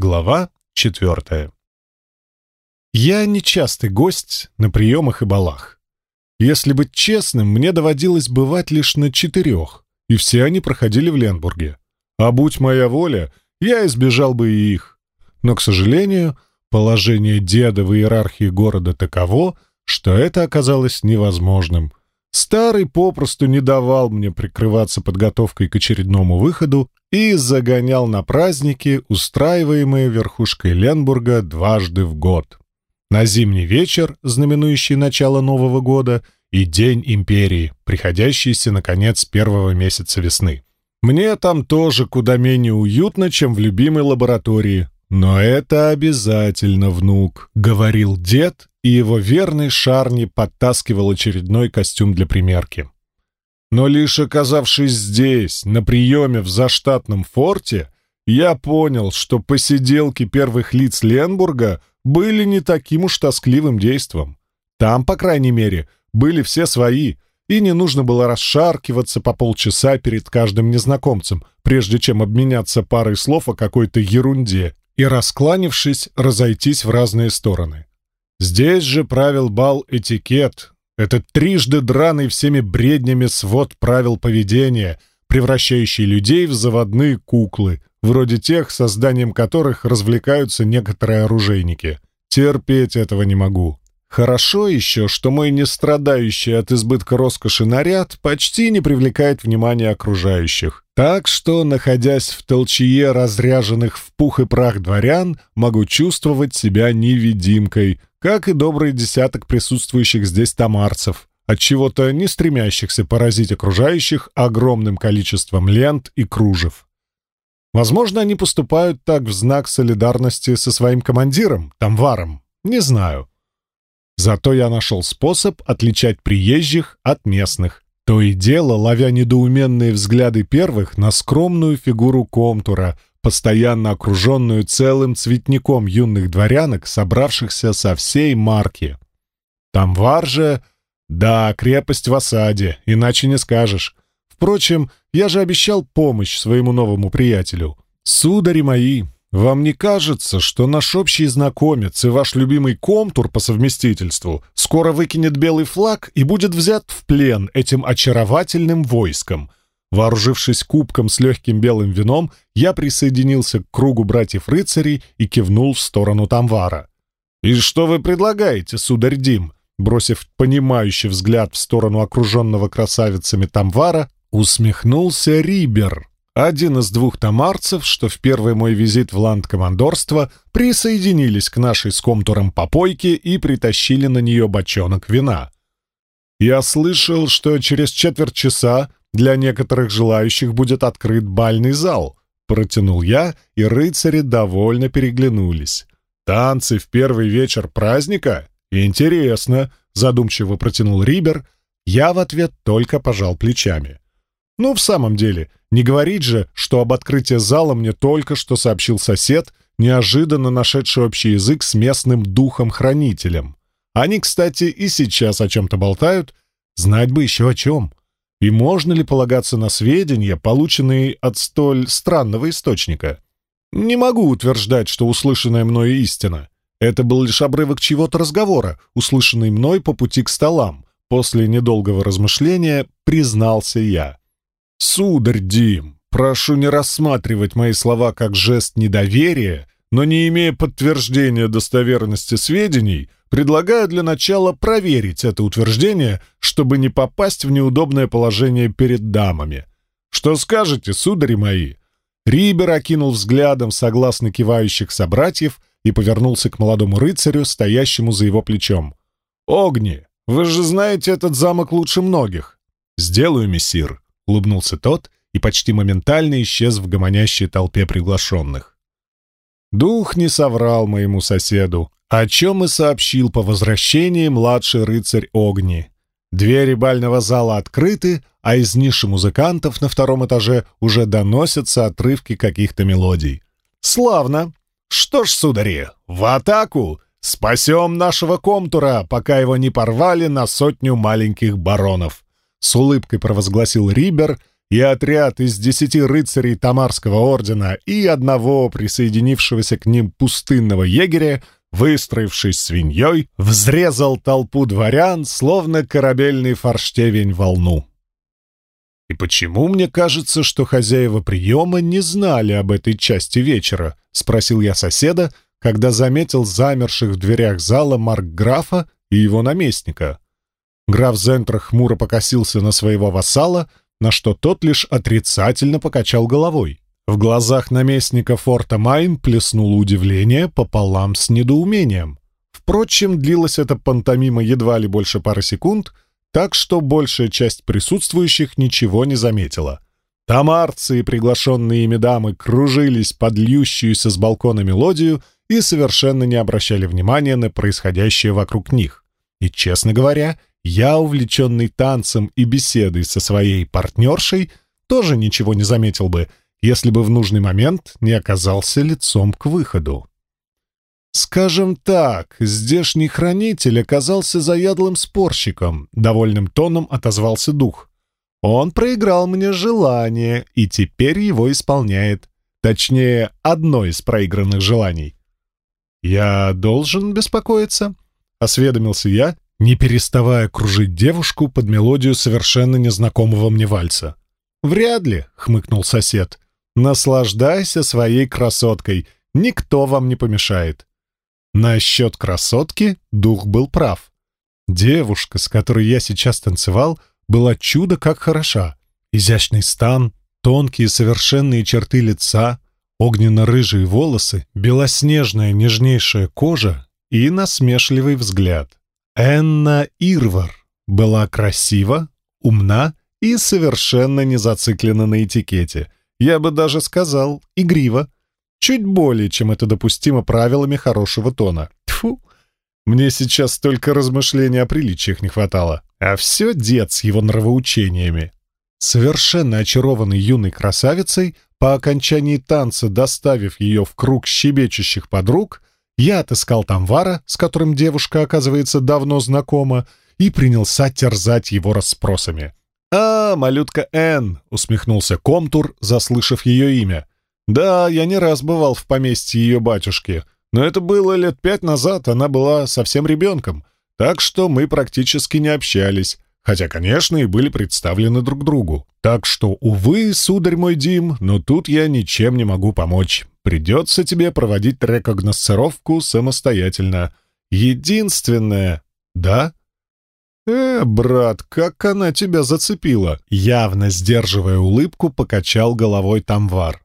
Глава четвертая. Я нечастый гость на приемах и балах. Если быть честным, мне доводилось бывать лишь на четырех, и все они проходили в Ленбурге. А будь моя воля, я избежал бы и их. Но, к сожалению, положение деда в иерархии города таково, что это оказалось невозможным. Старый попросту не давал мне прикрываться подготовкой к очередному выходу и загонял на праздники, устраиваемые верхушкой Ленбурга дважды в год. На зимний вечер, знаменующий начало Нового года, и День Империи, приходящийся на конец первого месяца весны. Мне там тоже куда менее уютно, чем в любимой лаборатории. Но это обязательно, внук, — говорил дед, и его верный Шарни подтаскивал очередной костюм для примерки. Но лишь оказавшись здесь, на приеме в заштатном форте, я понял, что посиделки первых лиц Ленбурга были не таким уж тоскливым действом. Там, по крайней мере, были все свои, и не нужно было расшаркиваться по полчаса перед каждым незнакомцем, прежде чем обменяться парой слов о какой-то ерунде и, раскланившись, разойтись в разные стороны. Здесь же правил бал этикет, этот трижды драный всеми бреднями свод правил поведения, превращающий людей в заводные куклы, вроде тех, созданием которых развлекаются некоторые оружейники. Терпеть этого не могу. Хорошо еще, что мой не страдающий от избытка роскоши наряд почти не привлекает внимания окружающих. Так что, находясь в толчье разряженных в пух и прах дворян, могу чувствовать себя невидимкой, как и добрый десяток присутствующих здесь тамарцев, от чего-то не стремящихся поразить окружающих огромным количеством лент и кружев. Возможно, они поступают так в знак солидарности со своим командиром, Тамваром, не знаю. Зато я нашел способ отличать приезжих от местных. То и дело, ловя недоуменные взгляды первых на скромную фигуру Комтура, постоянно окруженную целым цветником юных дворянок, собравшихся со всей марки. Тамвар же... Да, крепость в осаде, иначе не скажешь. Впрочем, я же обещал помощь своему новому приятелю. Судари мои, вам не кажется, что наш общий знакомец и ваш любимый комтур по совместительству скоро выкинет белый флаг и будет взят в плен этим очаровательным войском, Вооружившись кубком с легким белым вином, я присоединился к кругу братьев-рыцарей и кивнул в сторону Тамвара. «И что вы предлагаете, сударь Дим?» Бросив понимающий взгляд в сторону окруженного красавицами Тамвара, усмехнулся Рибер, один из двух тамарцев, что в первый мой визит в ланд-командорство присоединились к нашей с комтуром попойке и притащили на нее бочонок вина. Я слышал, что через четверть часа для некоторых желающих будет открыт бальный зал. Протянул я, и рыцари довольно переглянулись. Танцы в первый вечер праздника? Интересно, задумчиво протянул Рибер. Я в ответ только пожал плечами. Ну, в самом деле, не говорить же, что об открытии зала мне только что сообщил сосед, неожиданно нашедший общий язык с местным духом-хранителем. Они, кстати, и сейчас о чем-то болтают. Знать бы еще о чем. И можно ли полагаться на сведения, полученные от столь странного источника? Не могу утверждать, что услышанное мною истина. Это был лишь обрывок чего-то разговора, услышанный мной по пути к столам. После недолгого размышления признался я. «Сударь Дим, прошу не рассматривать мои слова как жест недоверия, но не имея подтверждения достоверности сведений, Предлагаю для начала проверить это утверждение, чтобы не попасть в неудобное положение перед дамами. Что скажете, судари мои?» Рибер окинул взглядом согласно кивающих собратьев и повернулся к молодому рыцарю, стоящему за его плечом. «Огни, вы же знаете этот замок лучше многих». «Сделаю, мессир», — улыбнулся тот и почти моментально исчез в гомонящей толпе приглашенных. Дух не соврал моему соседу о чем и сообщил по возвращении младший рыцарь Огни. Двери бального зала открыты, а из ниши музыкантов на втором этаже уже доносятся отрывки каких-то мелодий. «Славно! Что ж, судари, в атаку! Спасем нашего комтура, пока его не порвали на сотню маленьких баронов!» С улыбкой провозгласил Рибер, и отряд из десяти рыцарей Тамарского ордена и одного присоединившегося к ним пустынного егеря, выстроившись свиньей, взрезал толпу дворян, словно корабельный форштевень волну. И почему мне кажется, что хозяева приема не знали об этой части вечера? Спросил я соседа, когда заметил замерших в дверях зала Маркграфа и его наместника. Граф Зентра хмуро покосился на своего вассала, на что тот лишь отрицательно покачал головой. В глазах наместника форта Майн плеснуло удивление пополам с недоумением. Впрочем, длилась эта пантомима едва ли больше пары секунд — так что большая часть присутствующих ничего не заметила. Тамарцы и приглашенные ими дамы кружились под льющуюся с балкона мелодию и совершенно не обращали внимания на происходящее вокруг них. И, честно говоря, я, увлеченный танцем и беседой со своей партнершей, тоже ничего не заметил бы, если бы в нужный момент не оказался лицом к выходу. «Скажем так, здешний хранитель оказался заядлым спорщиком», — довольным тоном отозвался дух. «Он проиграл мне желание и теперь его исполняет. Точнее, одно из проигранных желаний». «Я должен беспокоиться?» — осведомился я, не переставая кружить девушку под мелодию совершенно незнакомого мне вальса. «Вряд ли», — хмыкнул сосед. «Наслаждайся своей красоткой, никто вам не помешает». Насчет красотки дух был прав. Девушка, с которой я сейчас танцевал, была чудо как хороша. Изящный стан, тонкие совершенные черты лица, огненно-рыжие волосы, белоснежная нежнейшая кожа и насмешливый взгляд. Энна Ирвар была красива, умна и совершенно не зациклена на этикете. Я бы даже сказал, игрива. Чуть более, чем это допустимо правилами хорошего тона. Тьфу! Мне сейчас только размышлений о приличиях не хватало. А все дед с его нравоучениями. Совершенно очарованный юной красавицей, по окончании танца доставив ее в круг щебечущих подруг, я отыскал Тамвара, с которым девушка, оказывается, давно знакома, и принялся терзать его расспросами. «А, малютка Энн!» — усмехнулся Комтур, заслышав ее имя. Да, я не раз бывал в поместье ее батюшки, но это было лет пять назад, она была совсем ребенком, так что мы практически не общались, хотя, конечно, и были представлены друг другу. Так что, увы, сударь мой Дим, но тут я ничем не могу помочь. Придется тебе проводить рекогносцировку самостоятельно. Единственное... Да? «Э, брат, как она тебя зацепила!» Явно сдерживая улыбку, покачал головой Тамвар.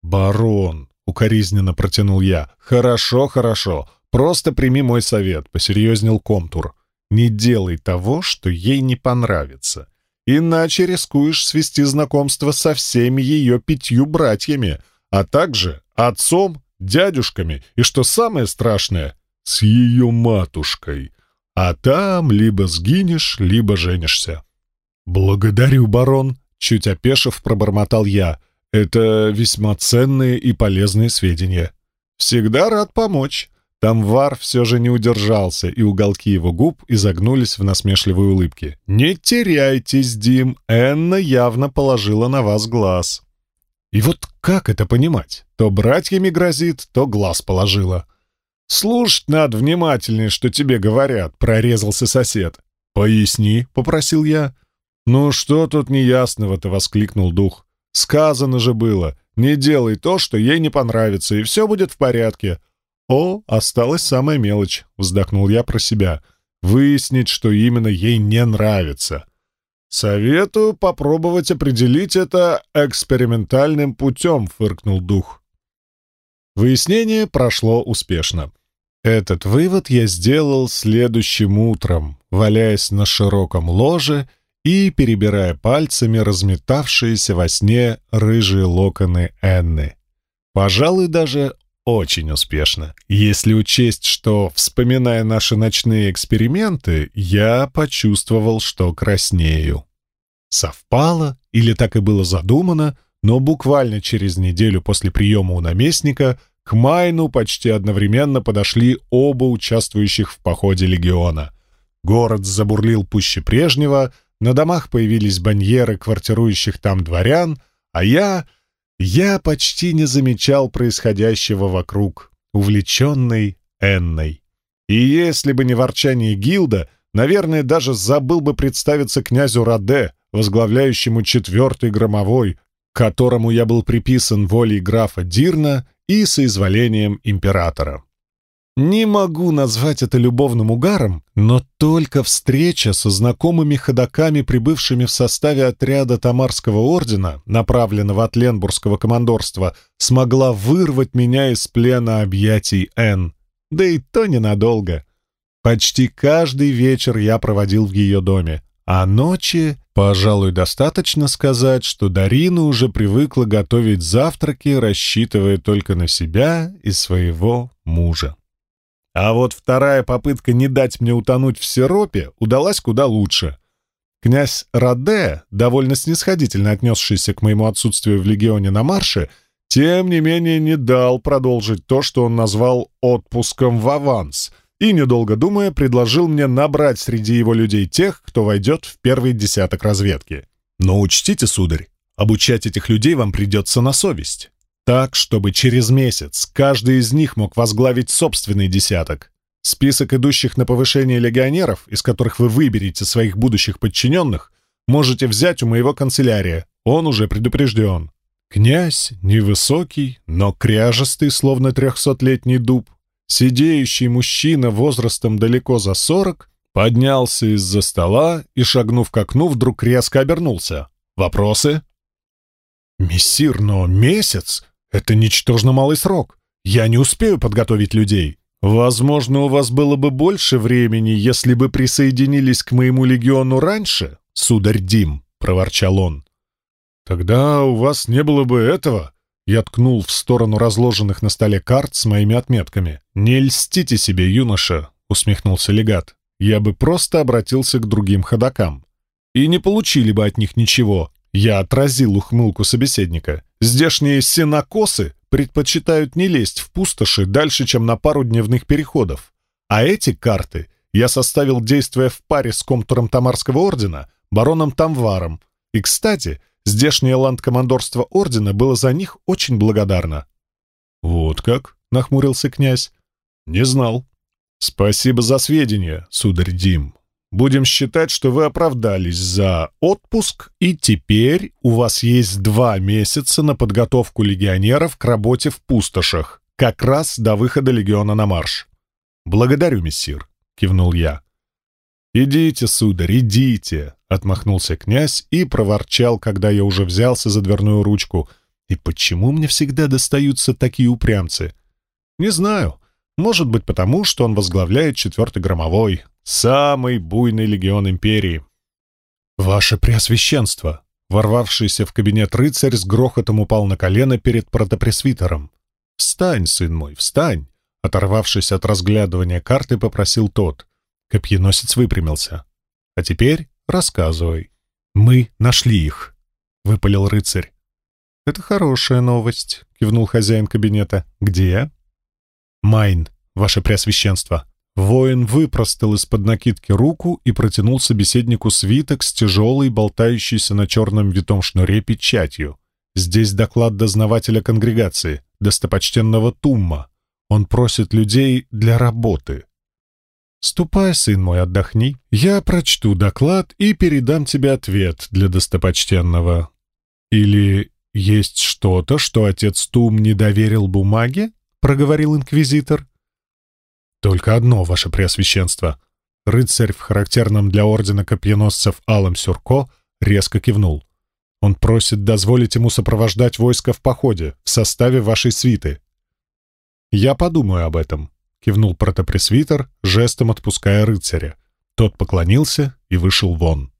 «Барон», — укоризненно протянул я, — «хорошо, хорошо, просто прими мой совет», — посерьезнел Комтур. «Не делай того, что ей не понравится, иначе рискуешь свести знакомство со всеми ее пятью братьями, а также отцом, дядюшками и, что самое страшное, с ее матушкой. А там либо сгинешь, либо женишься». «Благодарю, барон», — чуть опешив, пробормотал я, это весьма ценные и полезные сведения. Всегда рад помочь. Тамвар все же не удержался, и уголки его губ изогнулись в насмешливой улыбке. «Не теряйтесь, Дим, Энна явно положила на вас глаз». И вот как это понимать? То братьями грозит, то глаз положила. «Слушать надо внимательнее, что тебе говорят», — прорезался сосед. «Поясни», — попросил я. «Ну что тут неясного-то?» — воскликнул дух. Сказано же было, не делай то, что ей не понравится, и все будет в порядке. О, осталась самая мелочь, вздохнул я про себя. Выяснить, что именно ей не нравится. Советую попробовать определить это экспериментальным путем, фыркнул дух. Выяснение прошло успешно. Этот вывод я сделал следующим утром, валяясь на широком ложе и перебирая пальцами разметавшиеся во сне рыжие локоны Энны. Пожалуй, даже очень успешно. Если учесть, что, вспоминая наши ночные эксперименты, я почувствовал, что краснею. Совпало, или так и было задумано, но буквально через неделю после приема у наместника к Майну почти одновременно подошли оба участвующих в походе легиона. Город забурлил пуще прежнего — на домах появились баньеры квартирующих там дворян, а я... Я почти не замечал происходящего вокруг, увлеченный Энной. И если бы не ворчание Гилда, наверное, даже забыл бы представиться князю Раде, возглавляющему четвертый громовой, которому я был приписан волей графа Дирна и соизволением императора. Не могу назвать это любовным угаром, но только встреча со знакомыми ходоками, прибывшими в составе отряда Тамарского ордена, направленного от Ленбургского командорства, смогла вырвать меня из плена объятий Н. Да и то ненадолго. Почти каждый вечер я проводил в ее доме, а ночи, пожалуй, достаточно сказать, что Дарина уже привыкла готовить завтраки, рассчитывая только на себя и своего мужа. А вот вторая попытка не дать мне утонуть в сиропе удалась куда лучше. Князь Раде, довольно снисходительно отнесшийся к моему отсутствию в легионе на марше, тем не менее не дал продолжить то, что он назвал «отпуском в аванс», и, недолго думая, предложил мне набрать среди его людей тех, кто войдет в первый десяток разведки. Но учтите, сударь, обучать этих людей вам придется на совесть. Так, чтобы через месяц каждый из них мог возглавить собственный десяток. Список идущих на повышение легионеров, из которых вы выберете своих будущих подчиненных, можете взять у моего канцелярия. Он уже предупрежден. Князь невысокий, но кряжестый, словно трехсотлетний дуб, сидеющий мужчина возрастом далеко за сорок, поднялся из-за стола и, шагнув к окну, вдруг резко обернулся. «Вопросы?» «Мессир, но месяц? Это ничтожно малый срок. Я не успею подготовить людей. Возможно, у вас было бы больше времени, если бы присоединились к моему легиону раньше, сударь Дим, — проворчал он. Тогда у вас не было бы этого. Я ткнул в сторону разложенных на столе карт с моими отметками. «Не льстите себе, юноша», — усмехнулся легат. «Я бы просто обратился к другим ходокам. И не получили бы от них ничего, я отразил ухмылку собеседника. Здешние сенокосы предпочитают не лезть в пустоши дальше, чем на пару дневных переходов. А эти карты я составил, действуя в паре с комтуром Тамарского ордена, бароном Тамваром. И, кстати, здешнее ландкомандорство ордена было за них очень благодарно. «Вот как?» — нахмурился князь. «Не знал». «Спасибо за сведения, сударь Дим. Будем считать, что вы оправдались за отпуск, и теперь у вас есть два месяца на подготовку легионеров к работе в пустошах, как раз до выхода легиона на марш. Благодарю, мессир, кивнул я. Идите, сударь, идите, отмахнулся князь и проворчал, когда я уже взялся за дверную ручку. И почему мне всегда достаются такие упрямцы? Не знаю. Может быть, потому, что он возглавляет четвертый громовой, Самый буйный легион империи. «Ваше Преосвященство!» Ворвавшийся в кабинет рыцарь с грохотом упал на колено перед протопресвитером. «Встань, сын мой, встань!» Оторвавшись от разглядывания карты, попросил тот. Копьеносец выпрямился. «А теперь рассказывай». «Мы нашли их», — выпалил рыцарь. «Это хорошая новость», — кивнул хозяин кабинета. «Где?» «Майн, ваше Преосвященство», Воин выпростал из-под накидки руку и протянул собеседнику свиток с тяжелой, болтающейся на черном витом шнуре печатью. Здесь доклад дознавателя конгрегации, достопочтенного Тумма. Он просит людей для работы. «Ступай, сын мой, отдохни. Я прочту доклад и передам тебе ответ для достопочтенного. Или есть что-то, что отец Тум не доверил бумаге?» — проговорил инквизитор. «Только одно, ваше преосвященство». Рыцарь в характерном для ордена копьеносцев алом сюрко резко кивнул. «Он просит дозволить ему сопровождать войско в походе, в составе вашей свиты». «Я подумаю об этом», — кивнул протопресвитер, жестом отпуская рыцаря. Тот поклонился и вышел вон.